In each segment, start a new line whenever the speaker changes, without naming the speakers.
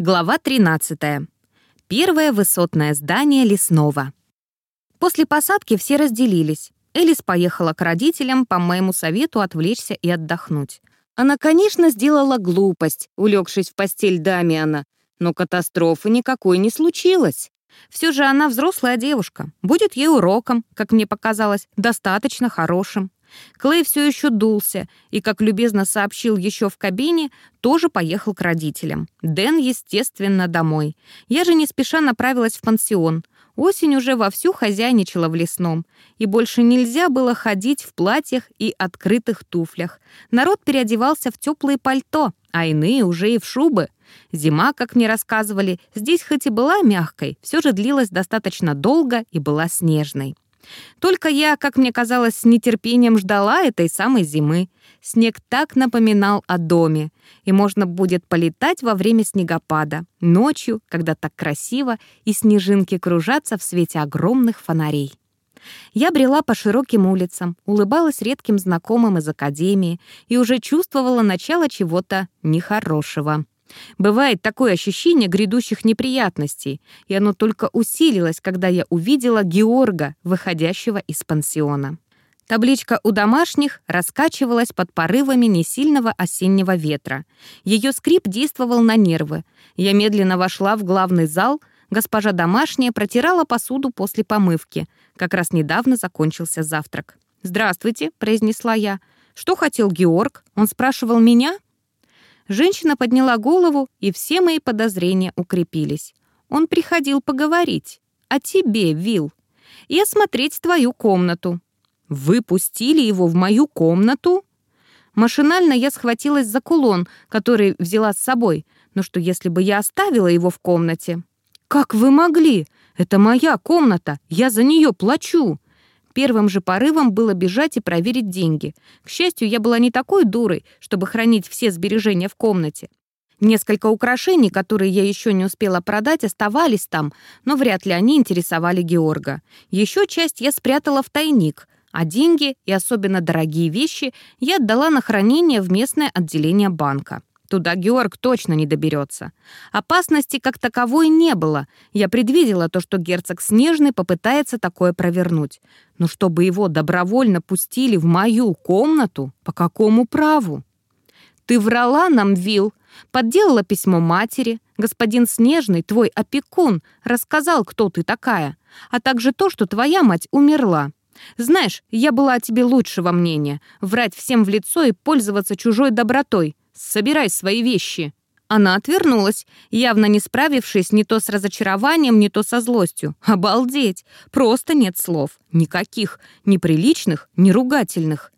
Глава 13. Первое высотное здание лесного. После посадки все разделились. Элис поехала к родителям по моему совету отвлечься и отдохнуть. Она, конечно, сделала глупость, улегшись в постель Дамиана, но катастрофы никакой не случилось. Все же она взрослая девушка. Будет ей уроком, как мне показалось, достаточно хорошим. Клей все еще дулся и, как любезно сообщил еще в кабине, тоже поехал к родителям. Дэн, естественно, домой. Я же не спеша направилась в пансион. Осень уже вовсю хозяйничала в лесном, и больше нельзя было ходить в платьях и открытых туфлях. Народ переодевался в теплые пальто, а иные уже и в шубы. Зима, как мне рассказывали, здесь хоть и была мягкой, все же длилась достаточно долго и была снежной. Только я, как мне казалось, с нетерпением ждала этой самой зимы. Снег так напоминал о доме, и можно будет полетать во время снегопада, ночью, когда так красиво, и снежинки кружатся в свете огромных фонарей. Я брела по широким улицам, улыбалась редким знакомым из академии и уже чувствовала начало чего-то нехорошего. Бывает такое ощущение грядущих неприятностей, и оно только усилилось, когда я увидела Георга, выходящего из пансиона. Табличка у домашних раскачивалась под порывами несильного осеннего ветра. Ее скрип действовал на нервы. Я медленно вошла в главный зал. Госпожа домашняя протирала посуду после помывки. Как раз недавно закончился завтрак. «Здравствуйте», — произнесла я. «Что хотел Георг? Он спрашивал меня?» Женщина подняла голову, и все мои подозрения укрепились. Он приходил поговорить. О тебе, Вил. И осмотреть твою комнату. Вы пустили его в мою комнату? Машинально я схватилась за кулон, который взяла с собой. Но что, если бы я оставила его в комнате? «Как вы могли? Это моя комната, я за нее плачу!» Первым же порывом было бежать и проверить деньги. К счастью, я была не такой дурой, чтобы хранить все сбережения в комнате. Несколько украшений, которые я еще не успела продать, оставались там, но вряд ли они интересовали Георга. Еще часть я спрятала в тайник, а деньги и особенно дорогие вещи я отдала на хранение в местное отделение банка. Туда Георг точно не доберется. Опасности как таковой не было. Я предвидела то, что герцог Снежный попытается такое провернуть. Но чтобы его добровольно пустили в мою комнату, по какому праву? Ты врала нам, Вил, подделала письмо матери. Господин Снежный, твой опекун, рассказал, кто ты такая, а также то, что твоя мать умерла. Знаешь, я была о тебе лучшего мнения. Врать всем в лицо и пользоваться чужой добротой. Собирай свои вещи». Она отвернулась, явно не справившись ни то с разочарованием, ни то со злостью. Обалдеть! Просто нет слов. Никаких. Ни приличных, ни ругательных.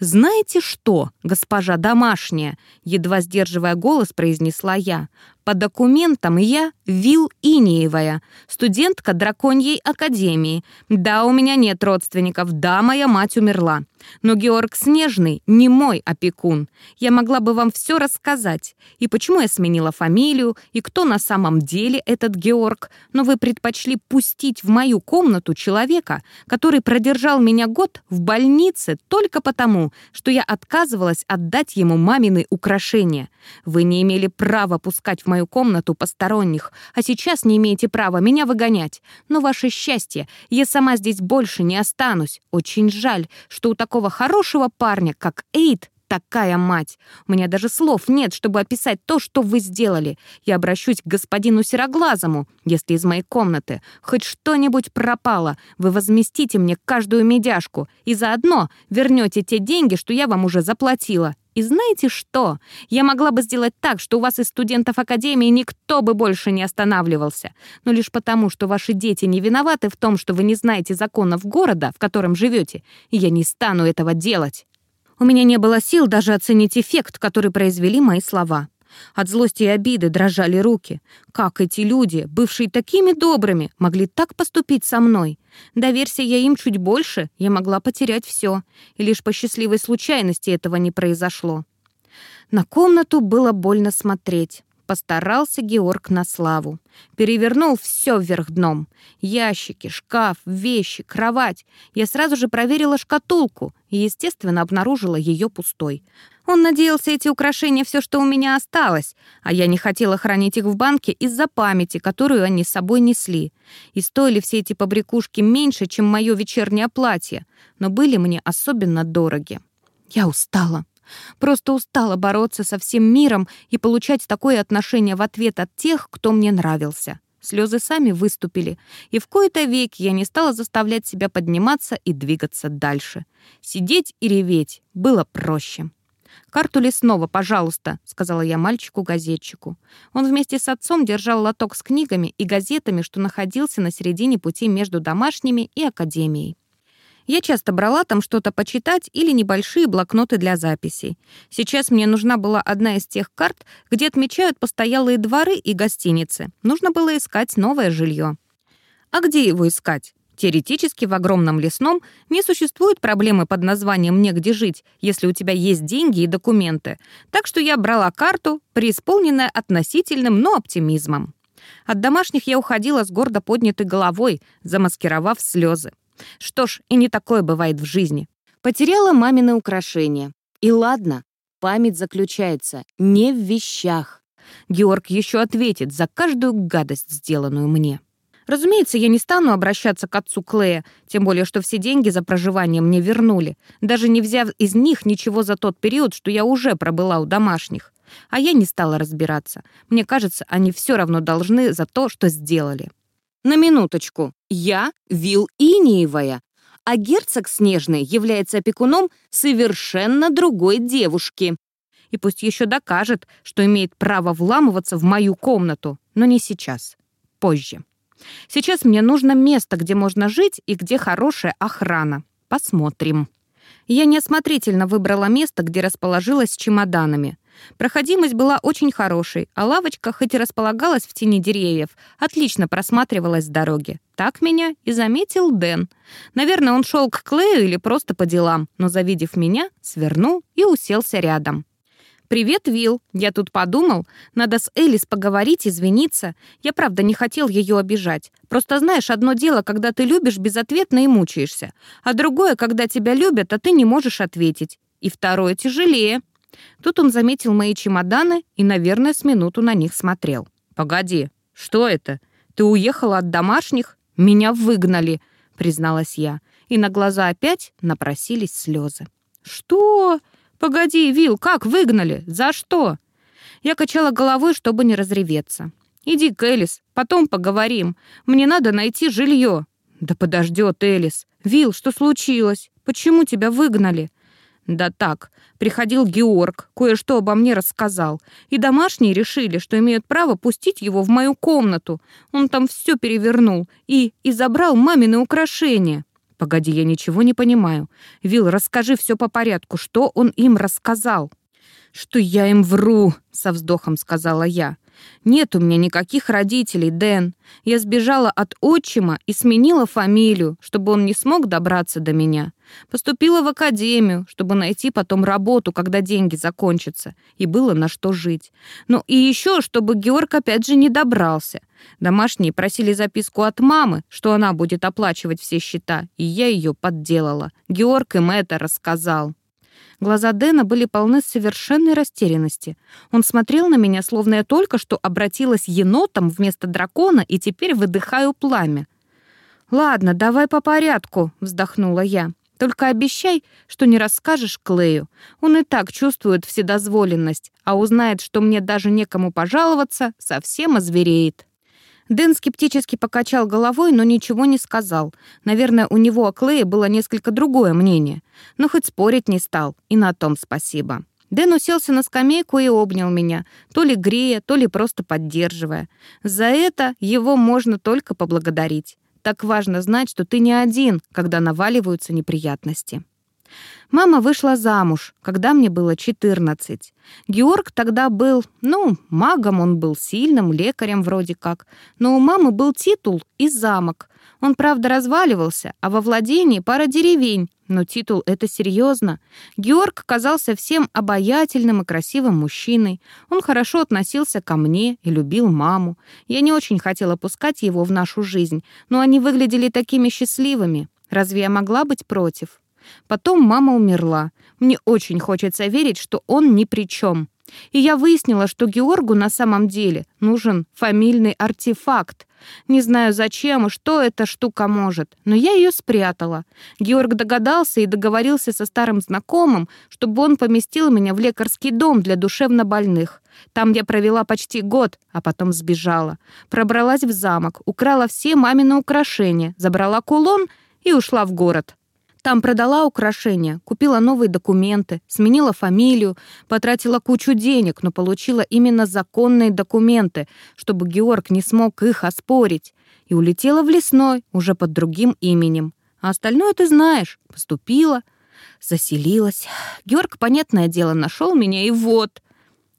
«Знаете что, госпожа домашняя?» Едва сдерживая голос, произнесла я. По документам я Вил Инеевая, студентка Драконьей Академии. Да, у меня нет родственников, да, моя мать умерла. Но Георг Снежный не мой опекун. Я могла бы вам все рассказать. И почему я сменила фамилию, и кто на самом деле этот Георг. Но вы предпочли пустить в мою комнату человека, который продержал меня год в больнице только потому, что я отказывалась отдать ему мамины украшения. Вы не имели права пускать в мою мою комнату посторонних, а сейчас не имеете права меня выгонять. Но ваше счастье, я сама здесь больше не останусь. Очень жаль, что у такого хорошего парня, как Эйд, такая мать. У меня даже слов нет, чтобы описать то, что вы сделали. Я обращусь к господину Сероглазому, если из моей комнаты хоть что-нибудь пропало. Вы возместите мне каждую медяшку и заодно вернете те деньги, что я вам уже заплатила. И знаете что? Я могла бы сделать так, что у вас из студентов Академии никто бы больше не останавливался. Но лишь потому, что ваши дети не виноваты в том, что вы не знаете законов города, в котором живете, я не стану этого делать. У меня не было сил даже оценить эффект, который произвели мои слова. От злости и обиды дрожали руки. Как эти люди, бывшие такими добрыми, могли так поступить со мной? Доверься я им чуть больше, я могла потерять все. И лишь по счастливой случайности этого не произошло. На комнату было больно смотреть. Постарался Георг на славу. Перевернул все вверх дном. Ящики, шкаф, вещи, кровать. Я сразу же проверила шкатулку и, естественно, обнаружила ее пустой. Он надеялся эти украшения все, что у меня осталось, а я не хотела хранить их в банке из-за памяти, которую они с собой несли. И стоили все эти побрякушки меньше, чем мое вечернее платье, но были мне особенно дороги. Я устала. Просто устала бороться со всем миром и получать такое отношение в ответ от тех, кто мне нравился. Слезы сами выступили, и в кои-то веки я не стала заставлять себя подниматься и двигаться дальше. Сидеть и реветь было проще. «Карту лесного, пожалуйста», — сказала я мальчику-газетчику. Он вместе с отцом держал лоток с книгами и газетами, что находился на середине пути между домашними и академией. Я часто брала там что-то почитать или небольшие блокноты для записей. Сейчас мне нужна была одна из тех карт, где отмечают постоялые дворы и гостиницы. Нужно было искать новое жилье. А где его искать? Теоретически в огромном лесном не существует проблемы под названием «негде жить», если у тебя есть деньги и документы. Так что я брала карту, преисполненная относительным, но оптимизмом. От домашних я уходила с гордо поднятой головой, замаскировав слезы. Что ж, и не такое бывает в жизни. Потеряла мамины украшения. И ладно, память заключается не в вещах. Георг еще ответит за каждую гадость, сделанную мне. Разумеется, я не стану обращаться к отцу Клея, тем более, что все деньги за проживание мне вернули, даже не взяв из них ничего за тот период, что я уже пробыла у домашних. А я не стала разбираться. Мне кажется, они все равно должны за то, что сделали. На минуточку. Я Вил Иниевая, а герцог Снежный является опекуном совершенно другой девушки. И пусть еще докажет, что имеет право вламываться в мою комнату, но не сейчас. Позже. Сейчас мне нужно место, где можно жить и где хорошая охрана. Посмотрим. Я неосмотрительно выбрала место, где расположилась с чемоданами. Проходимость была очень хорошей, а лавочка, хоть и располагалась в тени деревьев, отлично просматривалась с дороги. Так меня и заметил Дэн. Наверное, он шел к Клею или просто по делам, но, завидев меня, свернул и уселся рядом. «Привет, Вил. Я тут подумал. Надо с Элис поговорить, извиниться. Я правда не хотел ее обижать. Просто знаешь, одно дело, когда ты любишь безответно и мучаешься, а другое, когда тебя любят, а ты не можешь ответить. И второе тяжелее». Тут он заметил мои чемоданы и, наверное, с минуту на них смотрел. «Погоди, что это? Ты уехала от домашних? Меня выгнали», — призналась я. И на глаза опять напросились слезы. «Что? Погоди, Вил, как выгнали? За что?» Я качала головой, чтобы не разреветься. «Иди к Элис, потом поговорим. Мне надо найти жилье». «Да подождет Элис. Вил, что случилось? Почему тебя выгнали?» Да так, приходил Георг, кое-что обо мне рассказал, и домашние решили, что имеют право пустить его в мою комнату. Он там все перевернул и, и забрал мамины украшения. Погоди, я ничего не понимаю. Вил, расскажи все по порядку, что он им рассказал? Что я им вру, со вздохом сказала я. «Нет у меня никаких родителей, Дэн. Я сбежала от отчима и сменила фамилию, чтобы он не смог добраться до меня. Поступила в академию, чтобы найти потом работу, когда деньги закончатся, и было на что жить. Ну и еще, чтобы Георг опять же не добрался. Домашние просили записку от мамы, что она будет оплачивать все счета, и я ее подделала. Георг им это рассказал. Глаза Дэна были полны совершенной растерянности. Он смотрел на меня, словно я только что обратилась енотом вместо дракона и теперь выдыхаю пламя. «Ладно, давай по порядку», — вздохнула я. «Только обещай, что не расскажешь Клею. Он и так чувствует вседозволенность, а узнает, что мне даже некому пожаловаться, совсем озвереет». Дэн скептически покачал головой, но ничего не сказал. Наверное, у него о Клее было несколько другое мнение. Но хоть спорить не стал, и на том спасибо. Дэн уселся на скамейку и обнял меня, то ли грея, то ли просто поддерживая. За это его можно только поблагодарить. Так важно знать, что ты не один, когда наваливаются неприятности. Мама вышла замуж, когда мне было 14. Георг тогда был, ну, магом он был, сильным, лекарем вроде как. Но у мамы был титул и замок. Он, правда, разваливался, а во владении пара деревень. Но титул — это серьезно. Георг казался всем обаятельным и красивым мужчиной. Он хорошо относился ко мне и любил маму. Я не очень хотела пускать его в нашу жизнь, но они выглядели такими счастливыми. Разве я могла быть против? Потом мама умерла. Мне очень хочется верить, что он ни при чем. И я выяснила, что Георгу на самом деле нужен фамильный артефакт. Не знаю зачем и что эта штука может, но я ее спрятала. Георг догадался и договорился со старым знакомым, чтобы он поместил меня в лекарский дом для душевнобольных. Там я провела почти год, а потом сбежала. Пробралась в замок, украла все мамины украшения, забрала кулон и ушла в город. Там продала украшения, купила новые документы, сменила фамилию, потратила кучу денег, но получила именно законные документы, чтобы Георг не смог их оспорить, и улетела в лесной, уже под другим именем. А остальное ты знаешь. Поступила, заселилась. Георг, понятное дело, нашел меня, и вот.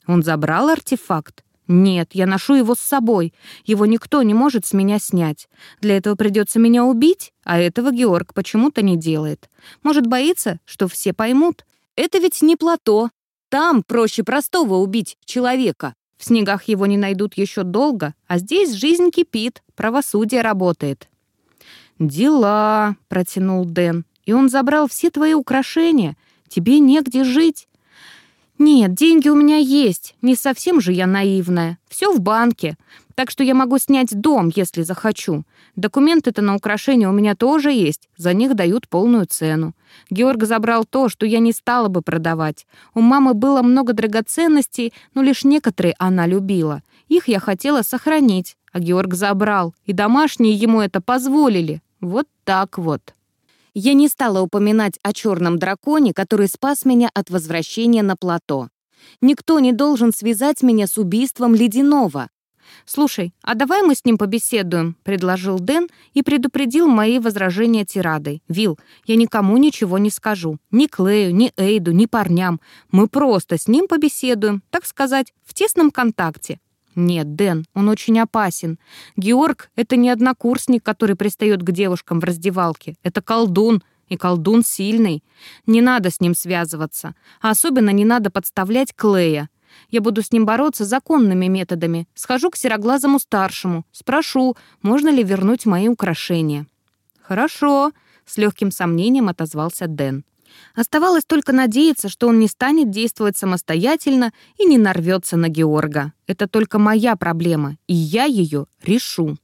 Он забрал артефакт, «Нет, я ношу его с собой. Его никто не может с меня снять. Для этого придется меня убить, а этого Георг почему-то не делает. Может, боится, что все поймут? Это ведь не плато. Там проще простого убить человека. В снегах его не найдут еще долго, а здесь жизнь кипит, правосудие работает». «Дела», — протянул Дэн, — «и он забрал все твои украшения. Тебе негде жить». «Нет, деньги у меня есть. Не совсем же я наивная. Все в банке. Так что я могу снять дом, если захочу. Документы-то на украшения у меня тоже есть. За них дают полную цену. Георг забрал то, что я не стала бы продавать. У мамы было много драгоценностей, но лишь некоторые она любила. Их я хотела сохранить, а Георг забрал. И домашние ему это позволили. Вот так вот». Я не стала упоминать о черном драконе, который спас меня от возвращения на плато. Никто не должен связать меня с убийством Ледяного. «Слушай, а давай мы с ним побеседуем», — предложил Дэн и предупредил мои возражения тирадой. «Вил, я никому ничего не скажу. Ни Клею, ни Эйду, ни парням. Мы просто с ним побеседуем, так сказать, в тесном контакте. «Нет, Дэн, он очень опасен. Георг — это не однокурсник, который пристает к девушкам в раздевалке. Это колдун, и колдун сильный. Не надо с ним связываться. А особенно не надо подставлять Клея. Я буду с ним бороться законными методами. Схожу к сероглазому старшему, спрошу, можно ли вернуть мои украшения». «Хорошо», — с легким сомнением отозвался Дэн. Оставалось только надеяться, что он не станет действовать самостоятельно и не нарвется на Георга. Это только моя проблема, и я ее решу.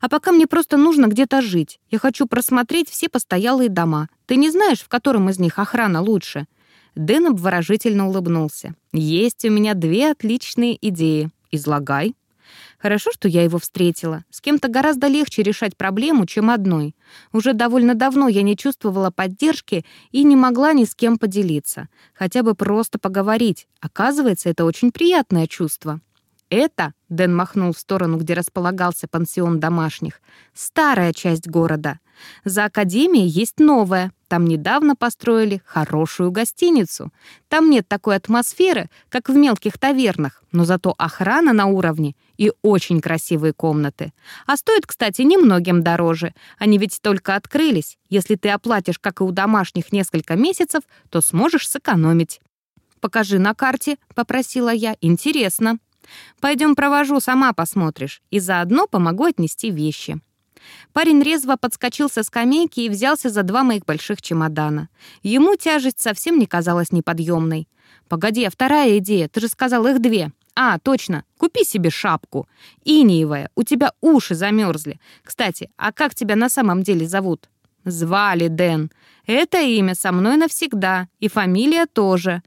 А пока мне просто нужно где-то жить. Я хочу просмотреть все постоялые дома. Ты не знаешь, в котором из них охрана лучше?» Дэн обворожительно улыбнулся. «Есть у меня две отличные идеи. Излагай». Хорошо, что я его встретила. С кем-то гораздо легче решать проблему, чем одной. Уже довольно давно я не чувствовала поддержки и не могла ни с кем поделиться. Хотя бы просто поговорить. Оказывается, это очень приятное чувство. Это, Дэн махнул в сторону, где располагался пансион домашних, старая часть города. За академией есть новая. Там недавно построили хорошую гостиницу. Там нет такой атмосферы, как в мелких тавернах, но зато охрана на уровне и очень красивые комнаты. А стоит, кстати, немногим дороже. Они ведь только открылись. Если ты оплатишь, как и у домашних, несколько месяцев, то сможешь сэкономить. «Покажи на карте», — попросила я. «Интересно». Пойдем провожу, сама посмотришь, и заодно помогу отнести вещи». Парень резво подскочил со скамейки и взялся за два моих больших чемодана. Ему тяжесть совсем не казалась неподъемной. «Погоди, а вторая идея, ты же сказал их две». «А, точно, купи себе шапку. Иниевая, у тебя уши замерзли. Кстати, а как тебя на самом деле зовут?» «Звали Дэн. Это имя со мной навсегда, и фамилия тоже.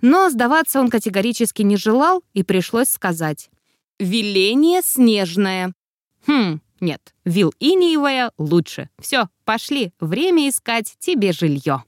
Но сдаваться он категорически не желал, и пришлось сказать. «Веление снежное». «Хм, нет, вил иниевая лучше. Все, пошли, время искать тебе жилье».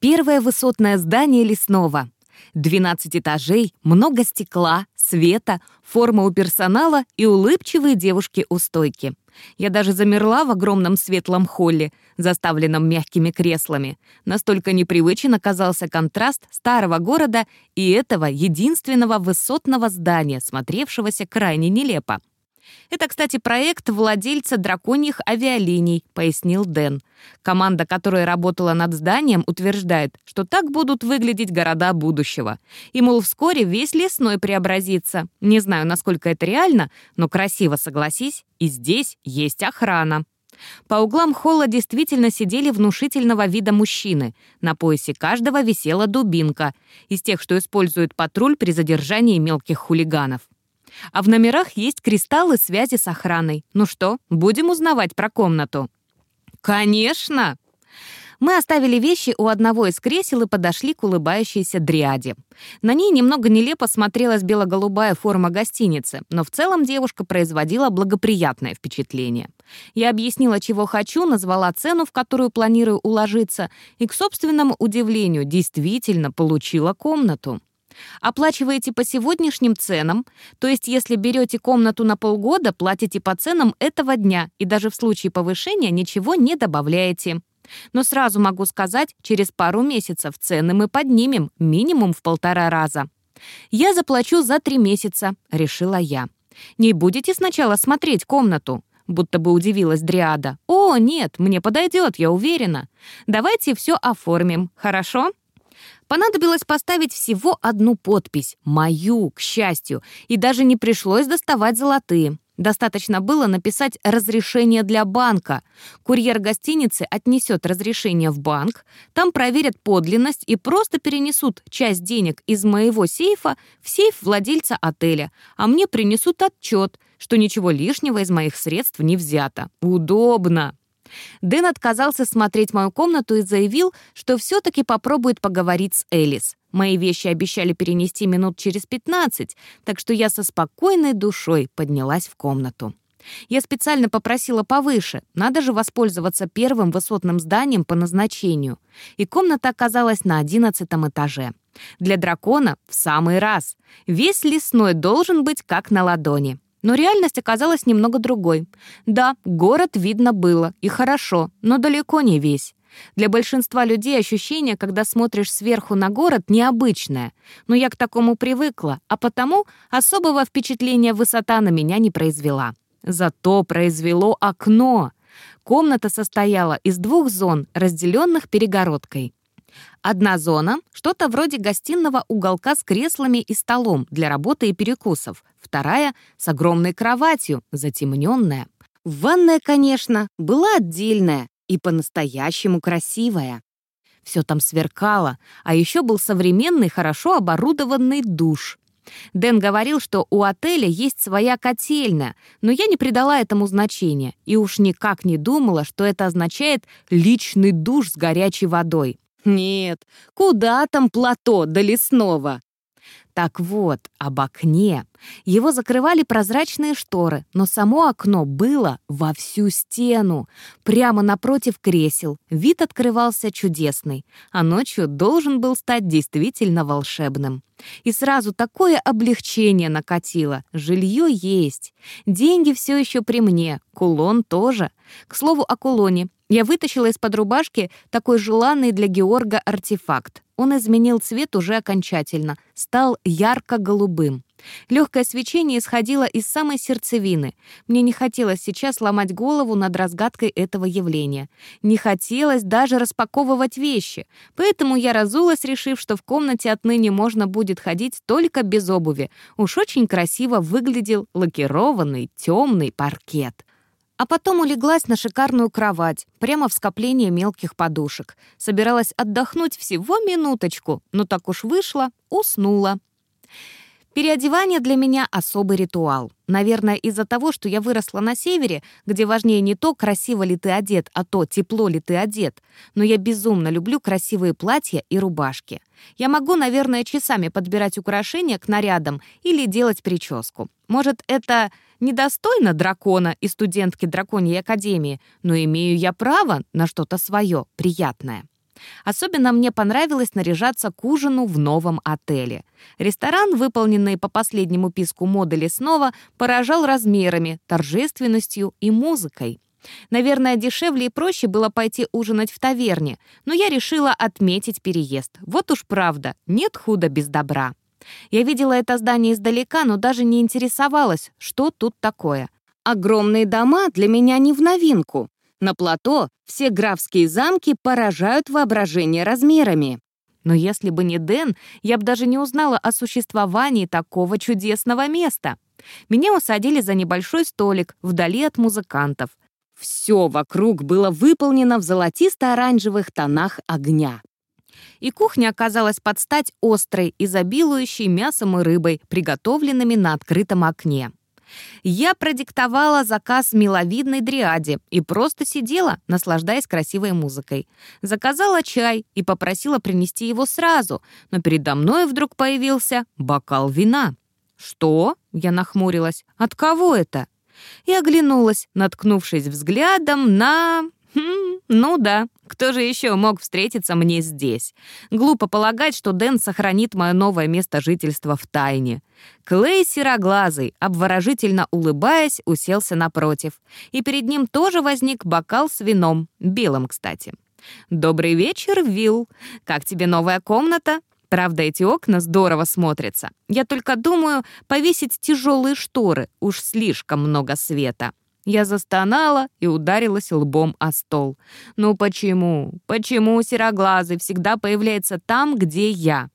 Первое высотное здание лесного. 12 этажей, много стекла, света, форма у персонала и улыбчивые девушки у стойки. Я даже замерла в огромном светлом холле, заставленном мягкими креслами. Настолько непривычен оказался контраст старого города и этого единственного высотного здания, смотревшегося крайне нелепо. Это, кстати, проект владельца драконьих авиалиний, пояснил Дэн. Команда, которая работала над зданием, утверждает, что так будут выглядеть города будущего. И, мол, вскоре весь лесной преобразится. Не знаю, насколько это реально, но красиво, согласись, и здесь есть охрана. По углам холла действительно сидели внушительного вида мужчины. На поясе каждого висела дубинка, из тех, что используют патруль при задержании мелких хулиганов. А в номерах есть кристаллы связи с охраной. Ну что, будем узнавать про комнату? Конечно! Мы оставили вещи у одного из кресел и подошли к улыбающейся дриаде. На ней немного нелепо смотрелась бело-голубая форма гостиницы, но в целом девушка производила благоприятное впечатление. Я объяснила, чего хочу, назвала цену, в которую планирую уложиться, и, к собственному удивлению, действительно получила комнату. Оплачиваете по сегодняшним ценам, то есть если берете комнату на полгода, платите по ценам этого дня и даже в случае повышения ничего не добавляете. Но сразу могу сказать, через пару месяцев цены мы поднимем минимум в полтора раза. «Я заплачу за три месяца», — решила я. «Не будете сначала смотреть комнату?» Будто бы удивилась Дриада. «О, нет, мне подойдет, я уверена. Давайте все оформим, хорошо?» Понадобилось поставить всего одну подпись, мою, к счастью, и даже не пришлось доставать золотые. Достаточно было написать «разрешение для банка». Курьер гостиницы отнесет разрешение в банк, там проверят подлинность и просто перенесут часть денег из моего сейфа в сейф владельца отеля, а мне принесут отчет, что ничего лишнего из моих средств не взято. Удобно. Дэн отказался смотреть мою комнату и заявил, что все-таки попробует поговорить с Элис. Мои вещи обещали перенести минут через 15, так что я со спокойной душой поднялась в комнату. Я специально попросила повыше, надо же воспользоваться первым высотным зданием по назначению. И комната оказалась на одиннадцатом этаже. Для дракона в самый раз. Весь лесной должен быть как на ладони. Но реальность оказалась немного другой. Да, город видно было, и хорошо, но далеко не весь. Для большинства людей ощущение, когда смотришь сверху на город, необычное. Но я к такому привыкла, а потому особого впечатления высота на меня не произвела. Зато произвело окно. Комната состояла из двух зон, разделенных перегородкой. Одна зона — что-то вроде гостиного уголка с креслами и столом для работы и перекусов. Вторая — с огромной кроватью, затемненная. Ванная, конечно, была отдельная и по-настоящему красивая. Все там сверкало, а еще был современный, хорошо оборудованный душ. Дэн говорил, что у отеля есть своя котельная, но я не придала этому значения и уж никак не думала, что это означает личный душ с горячей водой. Нет, куда там плато до лесного? Так вот, об окне. Его закрывали прозрачные шторы, но само окно было во всю стену. Прямо напротив кресел. Вид открывался чудесный, а ночью должен был стать действительно волшебным. И сразу такое облегчение накатило. Жилье есть. Деньги все еще при мне, кулон тоже. К слову о кулоне. Я вытащила из-под рубашки такой желанный для Георга артефакт. Он изменил цвет уже окончательно, стал ярко-голубым. Легкое свечение исходило из самой сердцевины. Мне не хотелось сейчас ломать голову над разгадкой этого явления. Не хотелось даже распаковывать вещи. Поэтому я разулась, решив, что в комнате отныне можно будет ходить только без обуви. Уж очень красиво выглядел лакированный темный паркет. А потом улеглась на шикарную кровать, прямо в скопление мелких подушек. Собиралась отдохнуть всего минуточку, но так уж вышло, уснула. Переодевание для меня особый ритуал. Наверное, из-за того, что я выросла на севере, где важнее не то, красиво ли ты одет, а то, тепло ли ты одет. Но я безумно люблю красивые платья и рубашки. Я могу, наверное, часами подбирать украшения к нарядам или делать прическу. Может, это недостойно дракона и студентки драконьей академии, но имею я право на что-то свое, приятное. Особенно мне понравилось наряжаться к ужину в новом отеле. Ресторан, выполненный по последнему писку моды лесного, поражал размерами, торжественностью и музыкой. Наверное, дешевле и проще было пойти ужинать в таверне, но я решила отметить переезд. Вот уж правда, нет худа без добра. Я видела это здание издалека, но даже не интересовалась, что тут такое. Огромные дома для меня не в новинку. На плато все графские замки поражают воображение размерами. Но если бы не Дэн, я бы даже не узнала о существовании такого чудесного места. Меня усадили за небольшой столик вдали от музыкантов. Все вокруг было выполнено в золотисто-оранжевых тонах огня. И кухня оказалась под стать острой, изобилующей мясом и рыбой, приготовленными на открытом окне. Я продиктовала заказ миловидной дриаде и просто сидела, наслаждаясь красивой музыкой. Заказала чай и попросила принести его сразу, но передо мной вдруг появился бокал вина. «Что?» — я нахмурилась. «От кого это?» И оглянулась, наткнувшись взглядом на... Хм, ну да, кто же еще мог встретиться мне здесь? Глупо полагать, что Дэн сохранит мое новое место жительства в тайне. Клей сероглазый, обворожительно улыбаясь, уселся напротив. И перед ним тоже возник бокал с вином, белым, кстати. «Добрый вечер, Вилл. Как тебе новая комната?» Правда, эти окна здорово смотрятся. Я только думаю повесить тяжелые шторы, уж слишком много света. Я застонала и ударилась лбом о стол. «Ну почему? Почему сероглазый всегда появляется там, где я?»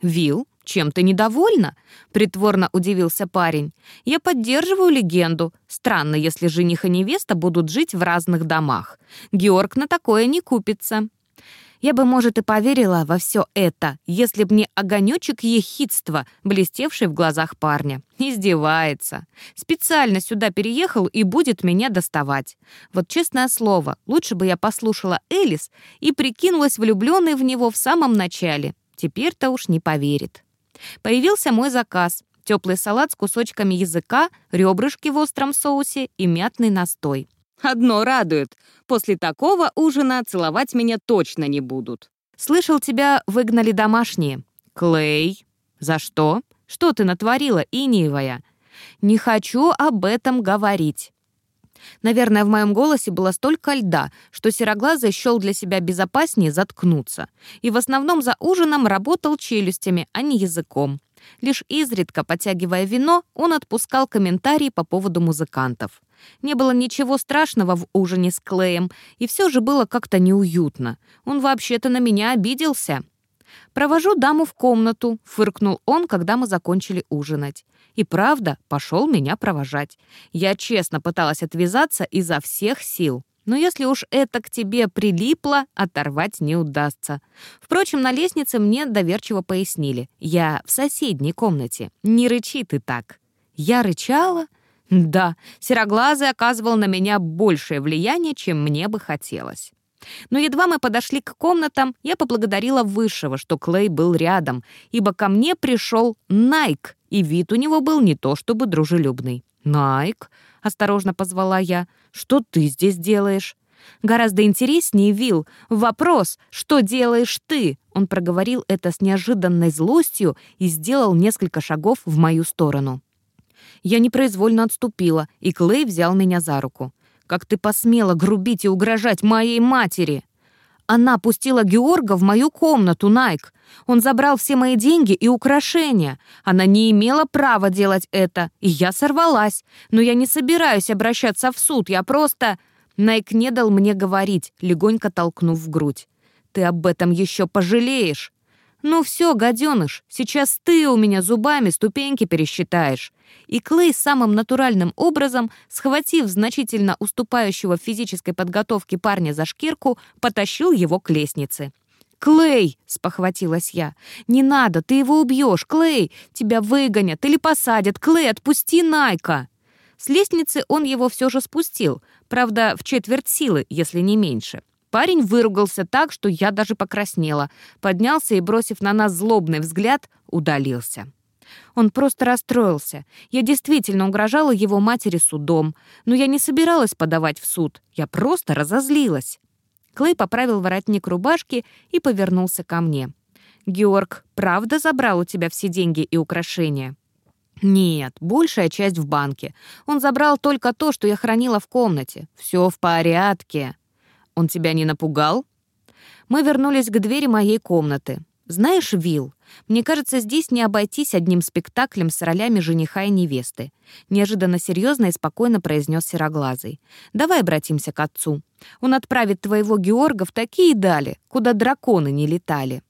«Вил, чем ты недовольна?» — притворно удивился парень. «Я поддерживаю легенду. Странно, если жених и невеста будут жить в разных домах. Георг на такое не купится». Я бы, может, и поверила во все это, если б не огонечек ехидства, блестевший в глазах парня. Издевается. Специально сюда переехал и будет меня доставать. Вот честное слово, лучше бы я послушала Элис и прикинулась влюбленной в него в самом начале. Теперь-то уж не поверит. Появился мой заказ. Теплый салат с кусочками языка, ребрышки в остром соусе и мятный настой. Одно радует. После такого ужина целовать меня точно не будут. Слышал, тебя выгнали домашние. Клей. За что? Что ты натворила, Иниевая? Не хочу об этом говорить. Наверное, в моем голосе было столько льда, что сероглазый счел для себя безопаснее заткнуться. И в основном за ужином работал челюстями, а не языком. Лишь изредка, подтягивая вино, он отпускал комментарии по поводу музыкантов. Не было ничего страшного в ужине с Клеем, и все же было как-то неуютно. Он вообще-то на меня обиделся. «Провожу даму в комнату», — фыркнул он, когда мы закончили ужинать. И правда, пошел меня провожать. Я честно пыталась отвязаться изо всех сил. Но если уж это к тебе прилипло, оторвать не удастся. Впрочем, на лестнице мне доверчиво пояснили. Я в соседней комнате. Не рычи ты так. Я рычала? Да, сероглазый оказывал на меня большее влияние, чем мне бы хотелось. Но едва мы подошли к комнатам, я поблагодарила Высшего, что Клей был рядом, ибо ко мне пришел Найк, и вид у него был не то чтобы дружелюбный. «Найк», — осторожно позвала я, — «что ты здесь делаешь?» «Гораздо интереснее, Вил, вопрос, что делаешь ты?» Он проговорил это с неожиданной злостью и сделал несколько шагов в мою сторону. Я непроизвольно отступила, и Клей взял меня за руку. «Как ты посмела грубить и угрожать моей матери?» Она пустила Георга в мою комнату, Найк. Он забрал все мои деньги и украшения. Она не имела права делать это, и я сорвалась. Но я не собираюсь обращаться в суд, я просто... Найк не дал мне говорить, легонько толкнув в грудь. «Ты об этом еще пожалеешь!» «Ну все, гаденыш, сейчас ты у меня зубами ступеньки пересчитаешь». И Клей самым натуральным образом, схватив значительно уступающего физической подготовке парня за шкирку, потащил его к лестнице. «Клей!» — спохватилась я. «Не надо, ты его убьешь, Клей! Тебя выгонят или посадят! Клей, отпусти Найка!» С лестницы он его все же спустил, правда, в четверть силы, если не меньше. Парень выругался так, что я даже покраснела, поднялся и, бросив на нас злобный взгляд, удалился. Он просто расстроился. Я действительно угрожала его матери судом, но я не собиралась подавать в суд. Я просто разозлилась. Клей поправил воротник рубашки и повернулся ко мне. «Георг, правда забрал у тебя все деньги и украшения?» «Нет, большая часть в банке. Он забрал только то, что я хранила в комнате. Все в порядке». «Он тебя не напугал?» Мы вернулись к двери моей комнаты. «Знаешь, Вилл, мне кажется, здесь не обойтись одним спектаклем с ролями жениха и невесты», неожиданно серьезно и спокойно произнес Сероглазый. «Давай обратимся к отцу. Он отправит твоего Георга в такие дали, куда драконы не летали».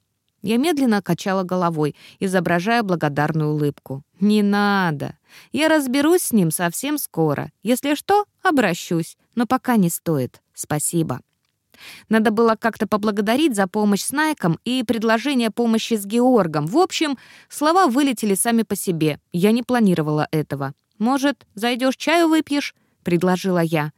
Я медленно качала головой, изображая благодарную улыбку. «Не надо. Я разберусь с ним совсем скоро. Если что, обращусь. Но пока не стоит. Спасибо». Надо было как-то поблагодарить за помощь с Найком и предложение помощи с Георгом. В общем, слова вылетели сами по себе. Я не планировала этого. «Может, зайдешь чаю выпьешь?» — предложила я.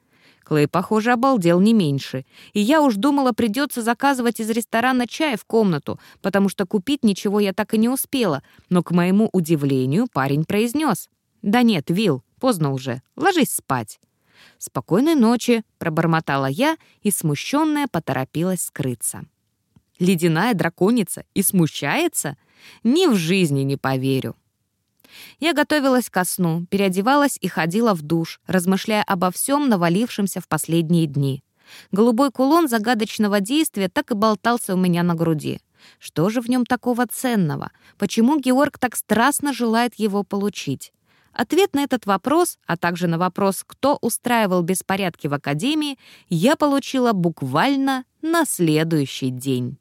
Клей, похоже, обалдел не меньше. И я уж думала, придется заказывать из ресторана чай в комнату, потому что купить ничего я так и не успела. Но, к моему удивлению, парень произнес. «Да нет, Вил, поздно уже. Ложись спать». «Спокойной ночи», — пробормотала я и, смущенная, поторопилась скрыться. «Ледяная драконица и смущается? Ни в жизни не поверю». Я готовилась ко сну, переодевалась и ходила в душ, размышляя обо всем навалившемся в последние дни. Голубой кулон загадочного действия так и болтался у меня на груди. Что же в нем такого ценного? Почему Георг так страстно желает его получить? Ответ на этот вопрос, а также на вопрос, кто устраивал беспорядки в академии, я получила буквально на следующий день.